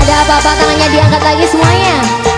ada apa-apa tangannya diangkat lagi semuanya.